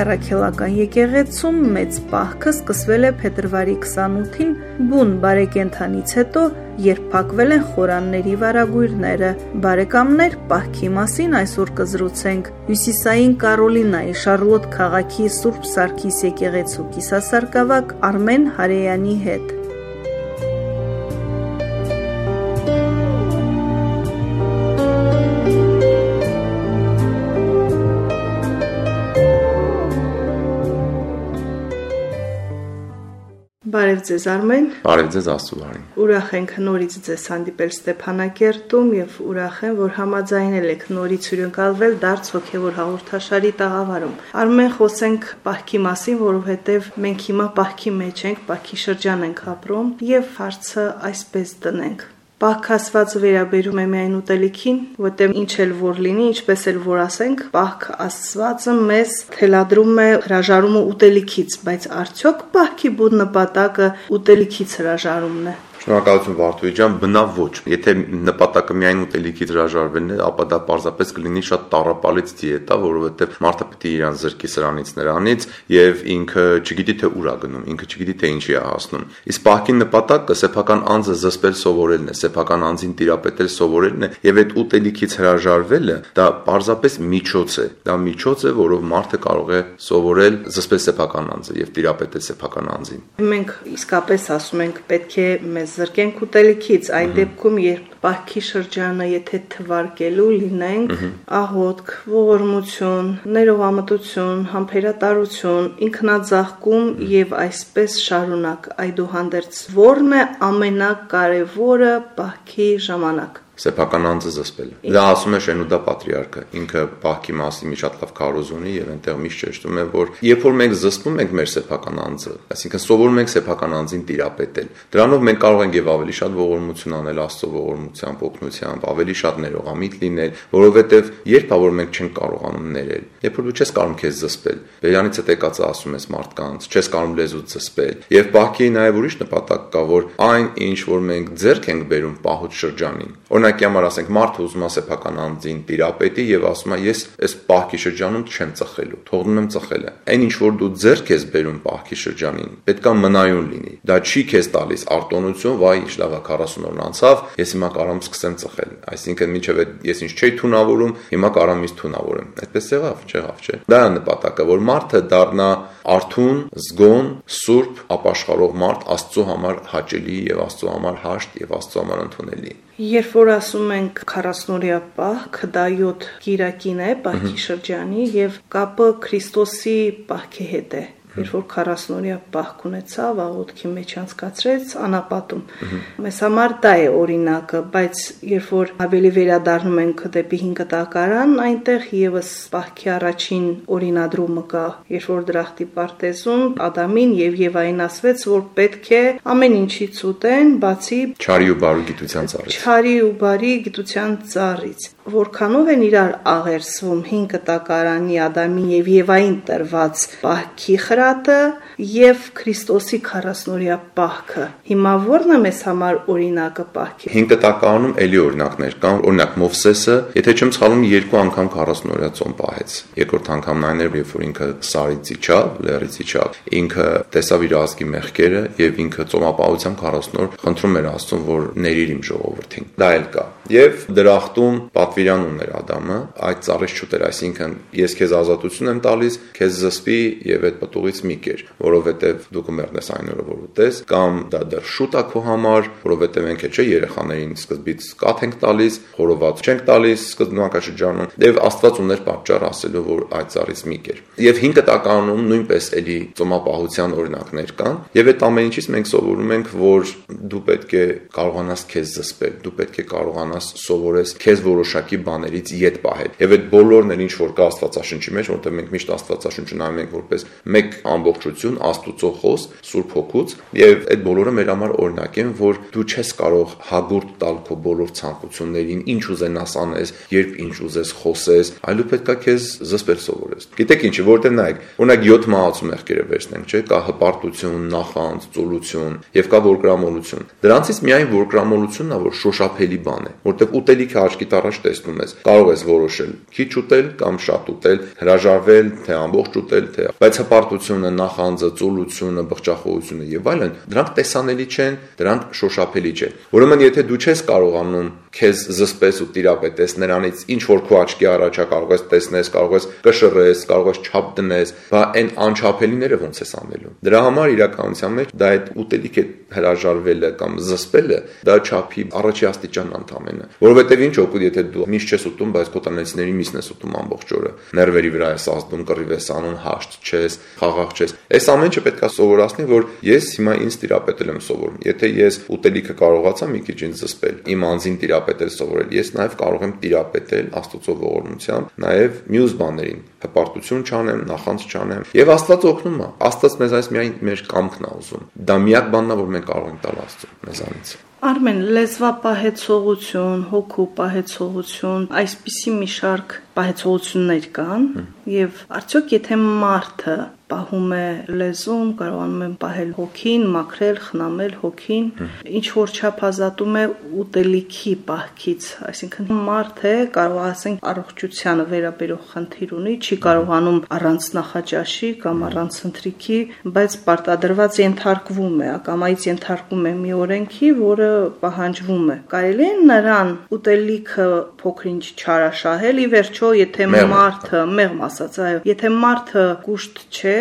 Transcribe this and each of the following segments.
առաքելական եկեղեցում մեծ պահքը սկսվել է փետրվարի 28-ին բուն բարեկենթանից հետո, երբ փակվել են խորանների վարագույրները։ Բարեկամներ, պահքի մասին այսօր կզրուցենք Հյուսիսային Կարոլինայի Շարլոտ քաղաքի Սուրբ Սարգիս եկեղեցու կիսասարկավակ Արմեն Հարեյանի հետ։ Բարև ձեզ Արմեն։ Բարև ձեզ Աստծո բարին։ Ուրախ ենք նորից ձեզ հանդիպել Ստեփանակերտում եւ ուրախ եմ, որ համաձայնել եք նորից հյուրընկալվել դարձ հոգեվոր հաղորդաշարի տաղավարում։ Արմեն խոսենք պահքի մասին, որովհետեւ մենք հիմա պահքի մեջ ենք, պահքի շրջան ենք ապրում եւ հարցը այսպես տնենք Պահք ասվածը վերաբերում է միայն ուտելիքին, որտեղ ինչ էլ որ լինի, ինչպես էլ որ ասենք, պահք ասվածը մեզ թելադրում է հրաժարումը ուտելիքից, բայց արդյոք պահքի բուն նպատակը ուտելիքից հրաժարումն է։ Շնորհակալություն Վարդուհի ջան, բնավ ոչ։ Եթե նպատակը միայն ուտելիքից հրաժարվելն է, ապա դա պարզապես կլինի շատ տառապալից դիետա, որովհետև մարդը պետք է իրան զրկի սրանից նրանից եւ ինքը չգիտի թե ուր է գնում, ինքը չգիտի թե ինչի է հասնում։ Իսկ պահքի նպատակը սեփական անձը զսպել սովորելն է, սեփական անձին տիրապետել սովորելն է եւ այդ ուտելիքից հրաժարվելը դա պարզապես միջոց է։ Դա միջոց է, որով մարդը կարող է սովորել զսպել սեփական անձը եւ տիրապետել սեփական անձին։ Մենք իսկապես ասում ենք պետք է մեզ զրկենք ուտելիքից, այն դեպքում, երբ պահքի շրջանը եթե թվարկելու լինենք, աղոթք, ողորմություն, ներողամտություն, համբերատարություն, ինքնաձախկում եւ այսպես շարունակ։ Այդուհանդերձ ո՞րն է ամենակարևորը պահքի ժամանակ սեփական անձը զսպելը։ Դա ասում է Շենուդա պատրիարքը։ Ինքը Բախքի մասի մի շատ լավ քարոզ ունի եւ այնտեղ միշտ ճշտում է, որ երբ որ մենք զսպում ենք մեր սեփական անձը, այսինքն սովորում ենք սեփական անձին տիրապետել, դրանով մենք կարող ենք եւ ավելի շատ ողորմություն անել Աստծո ողորմությամբ, օգնությամբ, ավելի շատ ներողամիտ լինել, որովհետեւ երբ որ մենք չենք կարողանում ներել, երբ որ դու չես կարող քեզ զսպել, բերանից հետ եկածը ասում ես մարդկանց, չես կարող լեզուց զսպել։ Եվ Բախքի նաեւ ուրիշ նպատակ կա, որ այն ինչ որ մենք ձեռք ենք բերում պահուց շրջանին, օրինակ Օրինակի համար ասենք մարդը ուզում է սեփական անձին տիրապետի եւ ասում է ես այս պահքի շրջանում չեմ ծխելու, թողնում եմ ծխելը։ Այն ինչ որ դու ձեռք ես բերում պահքի շրջանին, պետքա մնայուն լինի։ Դա չի քեզ տալիս արտոնություն, վայ, ինչ լավ է 40 օրն անցավ, ես հիմա կարամ սկսեմ ծխել։ Այսինքն մինչև ես ինչ չէի թունավորում, հիմա կարամ ինձ թունավորեմ։ Այդպես եղավ, չեղավ, չէ։ Դա է նպատակը, որ մարդը դառնա արթուն, զգոն, սուրբ, ապաշխարող մարդ Աստծո համար հաճելի եւ Աստծո համար հաշտ եւ Աստծո համար ընդունելի։ Երբ որ ասում ենք 40-օրյա պահք, դա 7 Կիրակին է, պահքի շրջանի եւ կապը Քրիստոսի պահքի հետ է երբ որ 40-օրյա պահք ունեցավ, աղոթքի մեջ անցկացրեց անապատում։ Մեզ համար դա է օրինակը, բայց երբ որ ավելի վերադառնում ենք դեպի 5 տակարան, այնտեղ եւս պահքի առաջին օրինադրումը կա, երբ որ դրախտի պարտեզում Ադամին եւ Եվային ասվեց, որ պետք է ամեն ինչից ուտեն, բացի չարի ու բարի գիտության ծառից։ Չարի ու բարի գիտության ծառից որքանով են իրար աղերսվում 5 տակարանի Ադամին եւ Եվային տրված պահքի խրատը եւ Քրիստոսի 40-օրյա պահքը։ Հիմա ո՞րն է մեզ համար օրինակը պահքի։ 5 տակարանում էլի օրինակներ կան, օրինակ Մովսեսը, եթե չեմ սխալվում, երկու անգամ 40-օրյա ծոմ պահեց։ Երկրորդ անգամն այն էր, երբ որ ինքը սարից իջավ, լեռից իջավ, ինքը տեսավ իր ազգի մեղքերը եւ ինքը ծոմապահությամբ 40 օր խնդրում էր Աստծուն, որ ներիր իմ ժողովրդին։ Դա էլ կա։ Եվ դրախտում պատվիրան ուներ Ադամը, այդ ծառից չուտեր, այսինքն ես քեզ ազատություն եմ տալիս, քեզ զսպի եւ այդ պտուղից մի կեր, որովհետեւ դու կմեռնես այն օրը որ ուտես, կամ դա դեռ շուտ է քո համար, որովհետեւ մենք չէ երեխաներին սկզբից կաթ ենք տալիս, խորոված չենք տալիս սկզբնակաշրջանում, եւ Աստված ուներ պատճառ ասելու որ այդ ծառից մի կեր։ Եվ 5 տականում նույնպես էլի ծոմապահության օրինակներ կան, եւ այդ ամեն ինչից մենք սովորում ենք, որ դու պետք է կարողանաս քեզ զսպել, դու պետք է կարողանաս սովորես քեզ որոշակի բաներից յետ պահել։ Եվ այդ բոլորն են ինչ որ կա Աստվածաշնչի մեջ, որտեղ մենք միշտ Աստվածաշունչը նայում ենք որպես մեկ ամբողջություն Աստուծո խոսք Սուրբ Հոգուց եւ այդ բոլորը մեր համար օրինակ են, որ դու չես կարող հագուրտ տալ քո բոլոր ցանկություններին, ինչ ուզենաս անես, երբ ինչ ուզես խոսես, այլու պետքա քեզ զսպել սովորես։ Գիտեք ինչի, որտեղ նայեք, օրինակ 7 մահացու մեղքերը վերցնենք, չէ՞, կա հպարտություն, նախանձ, ծուլություն եւ կա որգրամոլություն։ Դրանցից միայն որգրամոլությունն է, որ շոշափելի բան է, որտեղ ուտելիքը աչքիդ առաջ տեսնում ես, կարող ես որոշել քիչ ուտել կամ շատ ուտել, հրաժարվել, թե ամբողջ ուտել, թե բայց հպարտությունը, նախանձը, ծուլությունը, բղճախոհությունը եւ այլն, դրանք տեսանելի չեն, դրանք շոշափելի չեն։ Ուրեմն եթե դու չես կարողանում քեզ զսպես ու տիրապետես նրանից ինչ որ քո աչքի առաջա կարող ես տեսնես, կարող ես կշռես, կարող ես չափ դնես, բա այն անչափելիները ոնց ես անելու։ Դրա համար իրականության մեջ դա այդ ուտելիք է հրաժարվելը կամ զսպելը, դա չափի առաջի աստիճան ընդամենը։ Որովհետև ինչ օգուտ եթե դու միշտ չես ուտում, բայց քո տնեցիների միսն ես ուտում ամբողջ օրը։ Ներվերի վրա ես ազդում, կռիվ ես անում, հաշտ չես, խաղաղ չես։ Այս ամենը պետք է սովորացնի, որ ես հիմա ինձ տիրապետել եմ սովորում։ Եթե ես ուտելիքը կարողացա մի քիչ ինձ զսպել, իմ անձին տիրապետել սովորել, ես նաև կարող եմ տիրապետել Աստծո ողորմությամբ, նաև մյուս բաներին հպարտություն չանեմ, նախանց չանեմ եւ Աստված օգնում է։ Աստված մեզ այս միայն մեր կամքն է ուզում։ Դա միակ բանն է, որ մենք կարող ենք տալ Աստծո մեզանից։ Արմեն, լեզվապահեցողություն, հոգու պահեցողություն, այսպիսի մի շարք պահեցողություններ կան եւ արդյոք եթե մարդը պահում է լեզուն, կարողանում են պահել հոգին, մաքրել, խնամել հոգին, ինչ որ չափազատում է ուտելիքի պահքից, այսինքն մարդ է, կարող ասենք առողջությանը վերաբերող խնդիր ունի, չի կարողանում առանց նախաճաշի կամ առանց ընթրիքի, բայց պարտադրված ենթարկվում է, ակամայից ենթարկվում է մի օրենքի, որը պահանջվում է։ Կարելի է նրան ուտելիքը փոքրինչ չարաշահել, ի վերջո, եթե մարդը, մեղմ ասած, այո, եթե մարդը կուշտ չէ,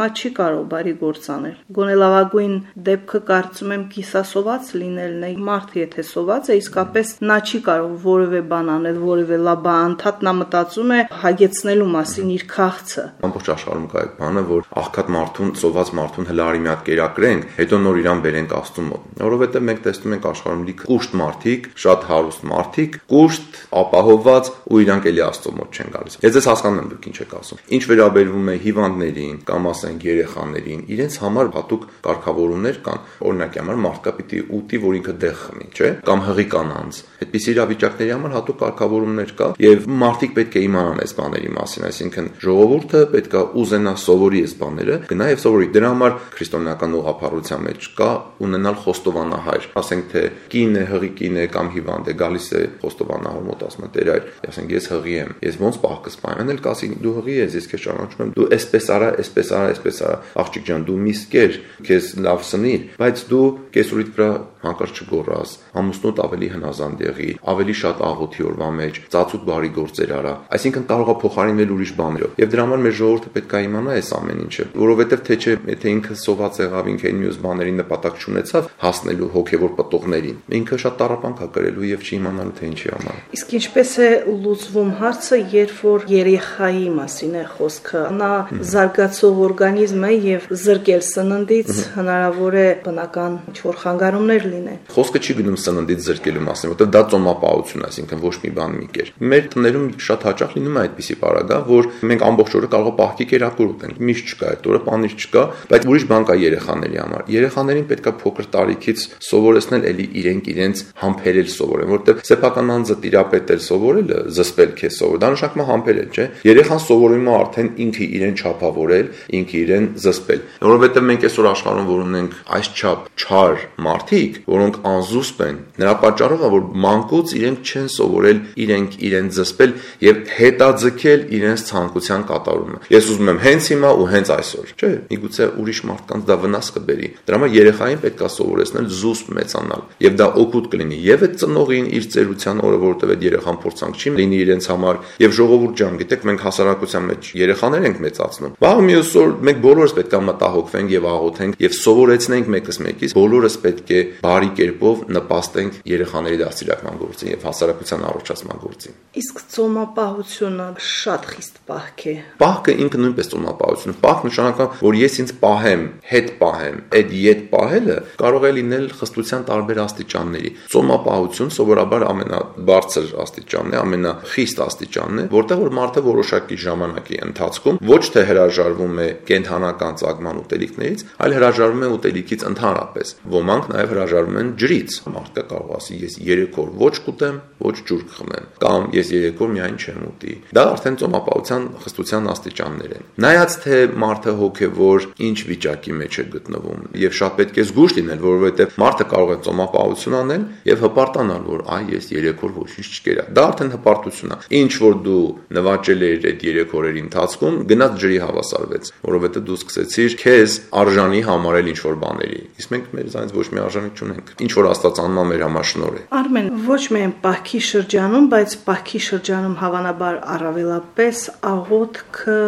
նա չի կարող բարի գործ անել։ Գոնե լավագույն դեպքը կարծում եմ կիսասոված լինելն է։ Մարդը եթե սոված է, իսկապես նա չի կարող որևէ բան անել, որևէ լաբա անդադ նա մտածում է հագեցնելու մասին իր քաղցը։ Ամբողջ աշխարհում կա այդ բանը, որ աղքատ մարդուն, սոված մարդուն հլարի մի հատ կերակրենք, հետո նոր իրան բերենք Աստծու մոտ։ Որովհետև մենք տեսնում ենք աշխարհում լիք կուշտ մարդիկ, շատ հարուստ մարդիկ, կուշտ, ապահովված ու իրանք էլի Աստծու մոտ չեն գալիս։ Ես ես հասկանում եմ դուք ինչ եք ասում։ Ինչ վերաբերվում է հիվանդներին, կամ ասենք երեխաներին, իրենց համար հատուկ կարգավորումներ կան։ Օրինակի համար մարդկա պիտի ուտի, որ ինքը դեղ խմի, չէ՞, կամ հղի կանանց։ Այդպիսի իրավիճակների համար հատուկ կարգավորումներ կա եւ մարդիկ պետք է իմանան այս բաների մասին, այսինքն ժողովուրդը պետք է ուզենա սովորի այս բաները, գնա եւ սովորի։ Դրա համար քրիստոնեական ուղղափառության մեջ կա ունենալ խոստովանահայր, ասենք թե կին է, հղի կին է կամ հիվանդ է, գալիս է խոստովանահար մոտ ասում է Տեր այր, ասենք ես հղի եմ, ես ոնց պահկս պայման էլ կասի դու հղի ես, ես քեզ ճանաչում եմ, դու այսպես արա, այսպես արա, այսպես արա, աղջիկ ջան, դու միսկեր, քեզ լավ սնի, բայց դու կեսուրիդ վրա հանկարծ չգոռաս, ամուսնուդ ավելի հնազանդ եղի, ավելի շատ աղոթի օրվա մեջ, ծածուկ բարի գործեր արա։ Այսինքն կարող է փոխարինվել ուրիշ բաներով։ Եվ դրա համար մեր ժողովուրդը պետք է իմանա այս ամեն ինչը, որովհետև թե չէ, եթե ինքը սոված եղավ, ինքը այն մյուս բաների նպատակ չունեցավ հասնելու հոգևոր պատողներին, ինքը շատ տարապանք է կրելու եւ չի իմանալու թե ինչի համար։ Իսկ ինչպես է լուծվում հարցը, երբ որ երեխայի մասին է խոսքը, նա զարգացող օրգանիզմ է եւ զրկել սննդից հնարավոր է բնական ինչ-որ խանգարումներ լինեն։ Խոսքը չի գնում սննդից զրկելու մասին, որովհետև դա ծոմապահություն է, այսինքն ոչ մի բան մի կեր։ Մեր տներում շատ հաճախ լինում է այդպիսի պարագա, որ մենք ամբողջ օրը կարող պահքի կերակուր ուտենք։ Միշտ չկա այդ օրը, պանիր չկա, բայց ուրիշ բան կա երեխաների համար։ Երեխաներին պետքա փոքր տարիքից սովորեցնել էլի իրենք իրենց համբերել սովորեն, որովհետև սեփական անձը տիրապետել սովորելը, զսպել քեզ սովոր, դա նշանակում է համբերել, չէ։ Երեխան սովորում է արդեն ինքը իրեն չափավորել, ինքը իրեն զսպել։ Որովհետև մենք այսօր աշխարհում որ ունենք այս չափ չար մարդիկ, որոնք անզուսպ են, նրա պատճառով է որ մանկուց իրենք չեն սովորել իրենք իրեն զսպել եւ հետաձգել իրենց ցանկության կատարումը։ Ես ուզում եմ հենց հիմա ու հենց այսօր, չէ՞։ Միգուցե ուրիշ մարդկանց դա վնաս կբերի։ Դրա համար երեխային պետք է սովորեցնել զուսպ մեծանալ եւ դա օգուտ կլինի եւ այդ ծնողին իր ծերության օրը, որովհետեւ այդ երեխան փորձանք չի լինի իրենց համար եւ ժողովուրդ ջան, գիտեք, մենք հասարակության մեջ երեխաներ ենք մեծացնում։ Բաղ մյուս օր մենք բոլորս պետք է մտահոգվենք եւ աղոթենք եւ սովորեցնենք մեկս մեկից, բոլորս պետք է բարի կերպով նպաստենք երեխաների դաստիարակման գործին եւ հասարակության առողջացման գործին։ Իսկ ծոմապահությունը շատ խիստ պահք է։ Պահքը ինքը նույնպես ծոմապահություն։ Պահք նշանակում, որ ես ինձ պահեմ, հետ պահեմ։ Այդ յետ պահելը կարող է լինել խստության տարբեր աստիճանների։ Ծոմապահություն սովորաբար ամենաբարձր աստիճանն է, ամենախիստ աստիճանն է, որտեղ որ մարդը որոշակի ժամանակի ընթացքում ոչ թե հրաժարվում է կենթանական ծագման ուտելիքներից, այլ հրաժարվում է ուտելիքից ընդհանրապես։ Ոմանք նաև հրաժարվում են ջրից։ Մարդը կարող ասի ես 3 օր ոչ կուտեմ, ոչ ջուր կխմեմ, կամ ես 3 օր միայն չեմ ուտի։ Դա արդեն ծոմապահության խստության աստիճաններ են։ Նայած թե մարդը հոգևոր ինչ վիճակի մեջ է գտնվում, եւ շատ պետք է զգուշ լինել, որովհետեւ մարդը կարող է ծոմապահություն անել եւ հպարտանալ, որ այ ես 3 օր ոչինչ չկերա։ Դա արդեն հպարտություն է։ Ինչ որ դու նվաճել ես այդ 3 օրերի ընթացքում, գնաց ջրի հավասարվեց, որովհետեւ դու սկսեցիր քեզ արժանի համարել ինչ որ բաների։ Իսկ մենք մեր զայնց ոչ մի արժանի չունենք։ Ինչ որ Աստված անում մեր համար շնոր է։ Արմեն, ոչ միայն պահքի շրջանում, բայց պահքի շրջանում հավանաբար առավելապես աղոթքը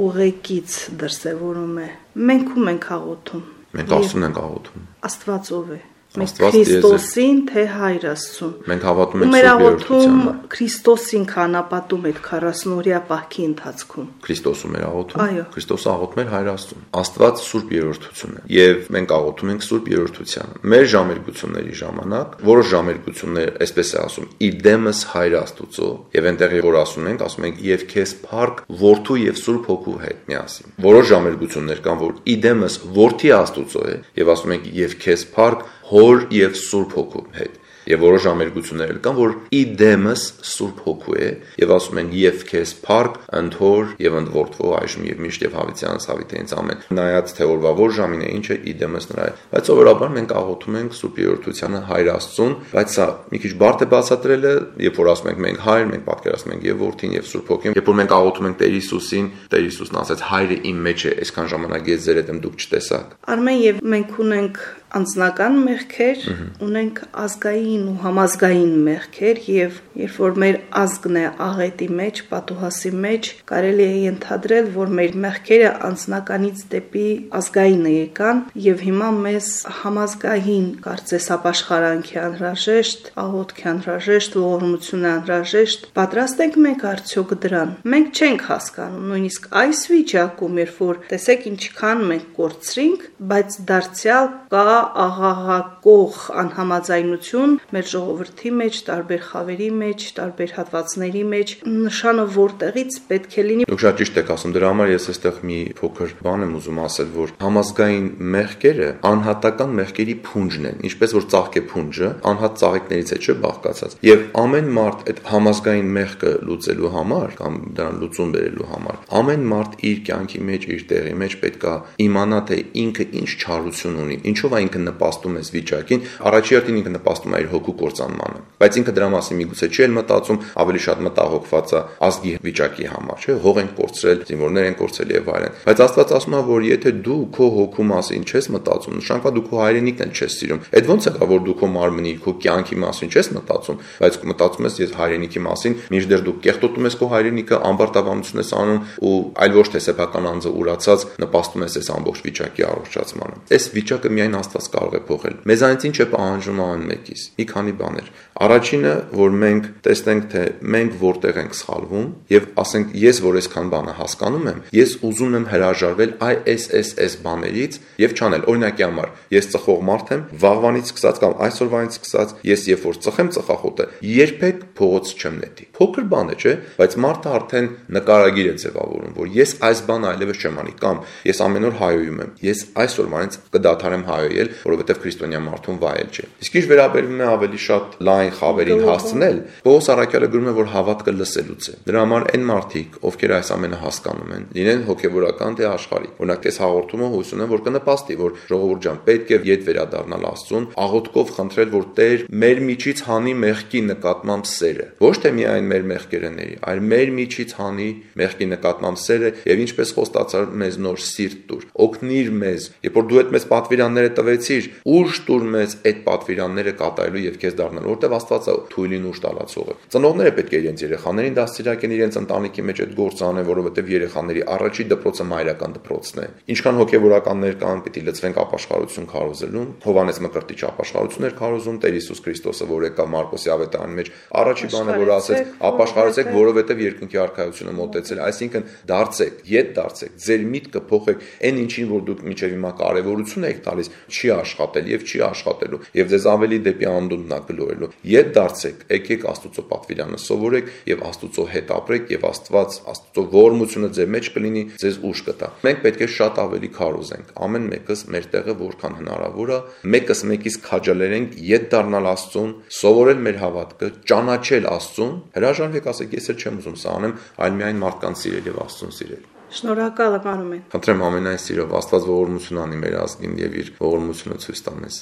ուղեկից դրսևորում է։ Մենք ում ենք աղոթում։ Մենք Աստծուն ենք աղոթում։ Աստվածով է։ Մենք Քրիստոսին, թե Հայր Աստծուն։ Մենք հավատում ենք Մեր Սուրբ Երրորդությանը։ Քրիստոսին կանապատում այդ 40-օրյա պահքի ընթացքում։ Քրիստոսում էր աղոթում։ Այո։ Քրիստոսը աղոթում էր Հայր Աստծուն։ Աստված Սուրբ Երրորդություն է։ Եվ մենք աղոթում ենք Սուրբ Երրորդությանը։ Մեր ժամերգությունների ժամանակ որոշ ժամերգություններ, այսպես է ասում, իդեմս Հայր Աստուծո, եւ այնտեղ որ ասում ենք, ասում ենք եւ քեզ փառք Որդու եւ Սուրբ Հոգու հետ միասին։ Որոշ ժամերգություններ կան, որ իդեմս Որդի Աստուծո է եւ ասում ենք եւ քեզ փառք Հոր եւ Սուրբ Հոգու հետ եւ որոշ ամերգություններ կան, որ իդեմս Սուրբ Հոգու է եւ ասում են եւ քեզ փառք ընդհոր եւ ընդորտվո այժմ եւ միշտ եւ հավիտյանս հավիտենից ամեն։ Նայած թե օրվա որ ժամին է ինչ է իդեմս նրա է։ Բայց սովորաբար մենք աղոթում ենք Սուրբ Երրորդությանը Հայր Աստծուն, բայց սա մի քիչ բարդ է բացատրելը, երբ որ ասում ենք մենք Հայր, մենք պատկերացնում ենք եւ Որդին եւ Սուրբ Հոգին։ Երբ որ մենք աղոթում ենք Տեր Հիսուսին, Տեր Հիսուսն ասաց Հայրը իմ մեջ է, այսքան ժամանակ ես ձեր հետ եմ դուք չտեսաք։ Արմեն եւ մենք ունենք անձնական մեղքեր, ունենք ազգային ու համազգային մեղքեր եւ երբ որ մեր ազգն է աղետի մեջ, պատուհասի մեջ, կարելի է ենթադրել, որ մեր մեղքերը անձնականից դեպի ազգայինը եկան եւ հիմա մեզ համազգային կարծես ապաշխարանքի անհրաժեշտ, աղոթքի անհրաժեշտ, ողորմություն անհրաժեշտ, պատրաստ ենք մենք արդյոք դրան։ Մենք չենք հասկանում, նույնիսկ այս վիճակում, երբ որ տեսեք ինչքան մենք կորցրինք, բայց դարձյալ կա աղաղակող անհամաձայնություն մեր ժողովրդի մեջ, տարբեր խավերի մեջ, տարբեր հատվածների մեջ, նշանը որտեղից պետք է լինի Դուք շատ ճիշտ եք ասում, դրա համար ես այստեղ մի փոքր բան եմ ուզում ասել, որ համազգային մեղքերը անհատական մեղքերի փունջն են, ինչպես որ ծաղկե փունջը անհատ ծաղիկներից է չէ բաղկացած։ Եվ ամեն մարդ այդ համազգային մեղքը լուծելու համար կամ դրան լուծում բերելու համար, ամեն մարդ իր կյանքի մեջ, իր տեղի մեջ պետքա իմանա թե ինքը ինչ չարություն ունի, ինչով է ինքը նպաստում է վիճակին, առաջի հերթին ինքը նպաստում է իր հոգու կործանմանը։ Բայց ինքը դրա մասին միգուցե չի էլ մտածում, ավելի շատ մտահոգված է ազգի վիճակի համար, չէ՞, հող են կորցրել, զինվորներ են կորցրել եւ այլն։ Բայց Աստված ասում է, որ եթե դու քո հոգու մասին չես մտածում, նշանակա դու քո հայրենիքն չես սիրում։ Այդ ո՞նց է որ դու քո մարմնի, քո կյանքի մասին չես մտածում, բայց մտածում ես ես հայրենիքի մասին, մինչդեռ դու կեղտոտում ես քո հայրենիքը, ամբարտավանություն ես անում ու այլ ոչ թե սեփական անձը ուրացած նպաստում ես այս ամբողջ վիճակի առողջացմանը։ Այս վիճակը միայն Աստված կարող է փոխել։ Մեզանից ինչ է պահանջում ամեն մեկից։ Մի քանի բաներ։ Առաջինը, որ մենք տեսնենք, թե մենք որտեղ ենք սխալվում եւ ասենք ես որ այսքան բանը հասկանում եմ, ես ուզում եմ հրաժարվել այ այս այս այս բաներից եւ չանել։ Օրինակի համար, ես ծխող մարդ եմ, վաղվանից սկսած կամ այսօրվանից սկսած, ես երբ որ ծխեմ ծխախոտը, երբեք փողոց չեմ նետի։ Փոքր բան է, չէ՞, բայց մարդը արդեն նկարագիր է ձևավորում, որ ես այս բանը այլևս չեմ անի կամ ես ամեն օր հայոյում եմ։ Ես այսօրվանից կդադարեմ հայոյել, որովհետեւ քրիստոնյա մարդուն վայել չէ։ Իսկ ինչ վերաբերում է ավելի շատ լայն խավերին հասցնել, Պողոս Արաքյալը գրում է, որ հավատքը լսելուց է։ Դրա համար այն մարդիկ, ովքեր այս ամենը հասկանում են, լինեն հոգեվորական թե աշխարհի։ Օրինակ, այս հաղորդումը հույս ունեմ, որ կնպաստի, որ ժողովուրդ ջան, պետք է յետ վերադառնալ Աստծուն, աղոթքով խնդրել, որ Տեր մեր միջից հանի մեղքի նկատմամբ սերը։ Ոչ թե միայն մեր մեղքերների, այլ մեր միջից հանի մեղքի նկատմամբ սերը եւ ինչպես խոստացար մեզ նոր սիրտ տուր։ Օգնիր մեզ, երբ որ դու այդ մեզ պատվիրանները տվեցիր, ուժ տուր մեզ այդ պատվիրանները կատարելու եւ քեզ դառնալ, որտեվ Աստվածը թույլին ուժ տալացող է։ Ծնողները պետք է իրենց երեխաներին դաստիարակեն իրենց ընտանիքի մեջ այդ գործը անեն, որովհետեւ երեխաների առաջի դպրոցը մայրական դպրոցն է։ Ինչքան հոգեվորականներ կան, պիտի լծվենք ապաշխարություն քարոզելուն։ Հովանես Մկրտիչ ապաշխարություն էր քարոզում Տեր Հիսուս Քրիստոսը, որ եկա Մարկոսի ավետարանի մեջ, առաջի բանը որ ասեց, ապաշխարեցեք, որովհետեւ երկնքի արքայությունը մոտեցել, այսինքն դարձեք, յետ դարձեք, ձեր միտքը փոխեք, այն ինչին որ դուք միջև հիմա կարևորություն եք տալիս, չի չի աշխատել եւ չի աշխատելու եւ ձեզ ավելի դեպի անդունդն է գլորելու։ Ետ դարձեք, եկեք Աստուծո պատվիրանը սովորեք եւ Աստուծո հետ ապրեք եւ Աստված Աստուծո ողորմությունը ձեր մեջ կլինի, ձեզ ուժ կտա։ Մենք պետք է շատ ավելի քարոզենք։ Ամեն մեկս մեր տեղը որքան հնարավոր է, մեկս մեկից քաջալերենք ետ դառնալ Աստծուն, սովորել մեր հավատքը, ճանաչել Աստծուն։ Հրաժարվեք, ասեք, ես էլ չեմ ուզում սա անեմ, այլ միայն մարդկանց սիրել եւ Աստծուն սիրել։ Շնորհակալ եմ Արմեն։ Խնդրեմ ամենայն սիրով Աստված ողորմություն անի մեր ազգին եւ իր ողորմությունը ցույց տա մեզ։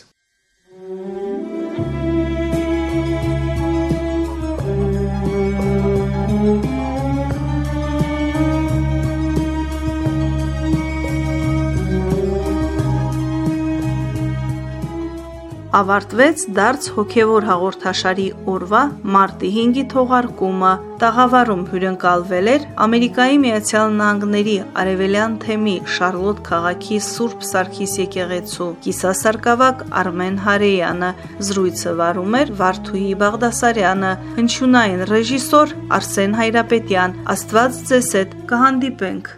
ավարտվեց դարձ հոգևոր հաղորդաշարի օրվա մարտի 5-ի թողարկումը։ Տաղավարում հյուրընկալվել էր Ամերիկայի Միացյալ Նահանգների Արևելյան թեմի Շարլոտ քաղաքի Սուրբ Սարգիս եկեղեցու կիսասարկավակ Արմեն Հարեյանը, զրույցը վարում էր Վարդուհի Բաղդասարյանը, հնչյունային ռեժիսոր Արսեն Հայրապետյան։ Աստված ձեզ հետ կհանդիպենք